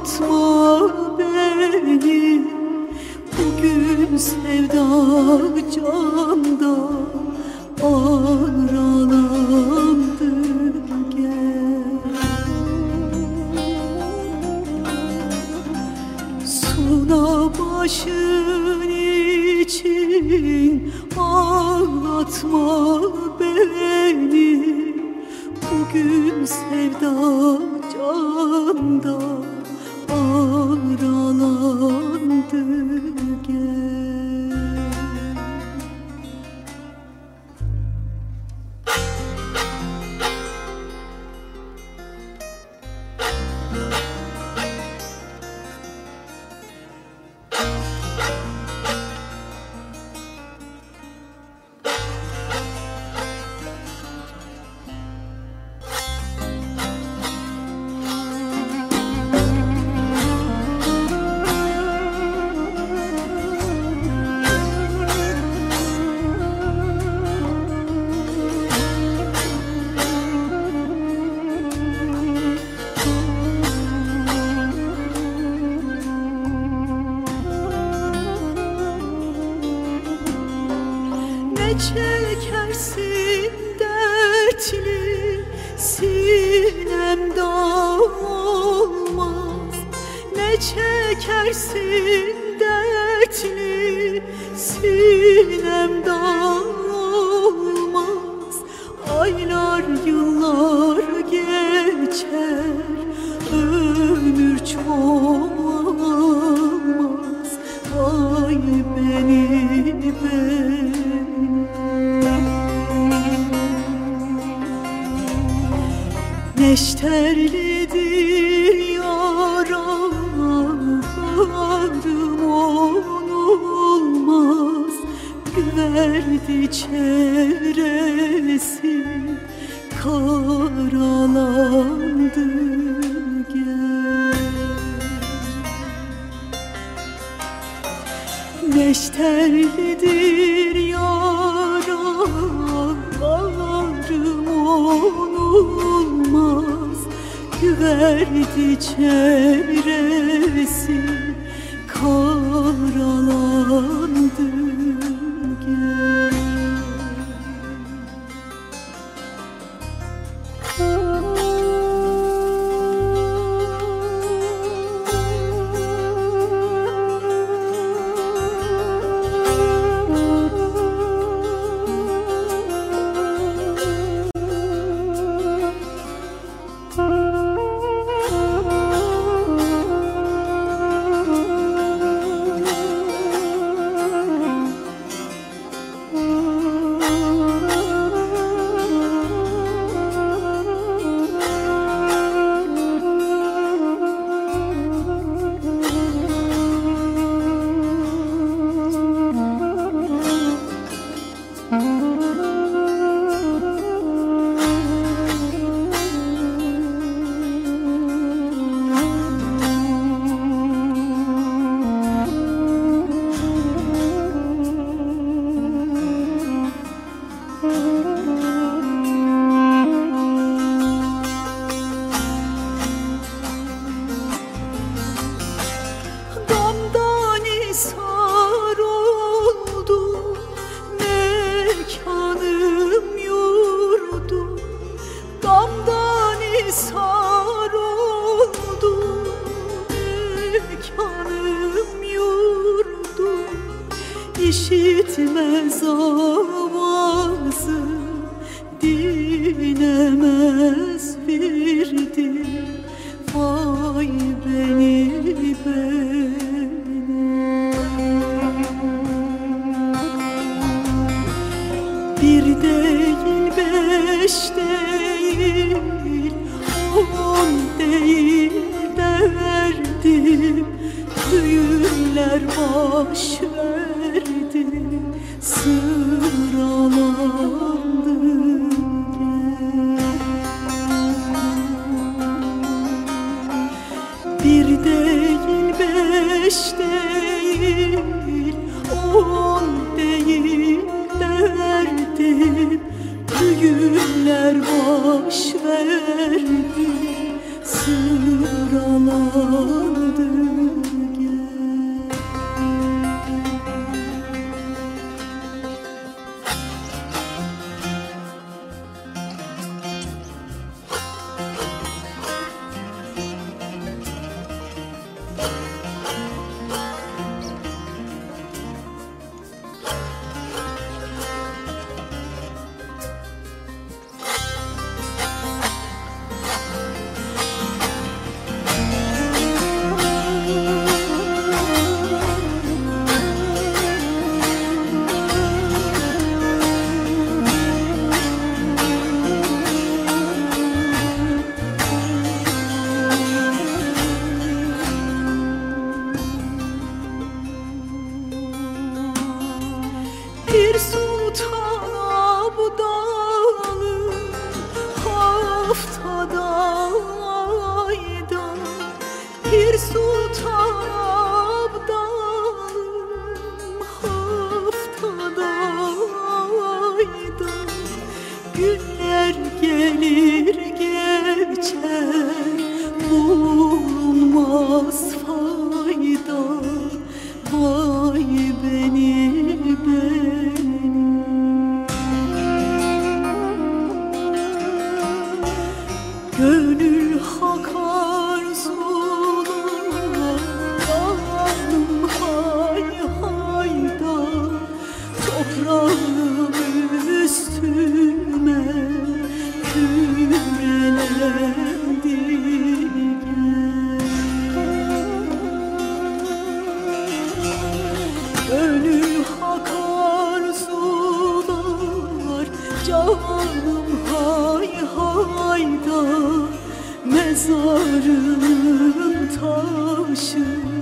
Ağlatma beni. Bugün sevda canda Aralandı gel. Suna başın için ağlatma beni. Bugün sevda canda çekersin dertli sinemde olmaz. Ne çekersin Neşterlidir yaralarım olmaz Güverdi çevresi karalandı gel. Neşterlidir yaralarım Güverdi çevresi karalandı gel İşitmez avazı dinemez birdi Vay beni beni. Bir değil beş değil On değil derdim. Düğünler baş verdi Günler gelir geçer. Bulunmaz fayda. Vay beni beni. Gönül mezarım taşı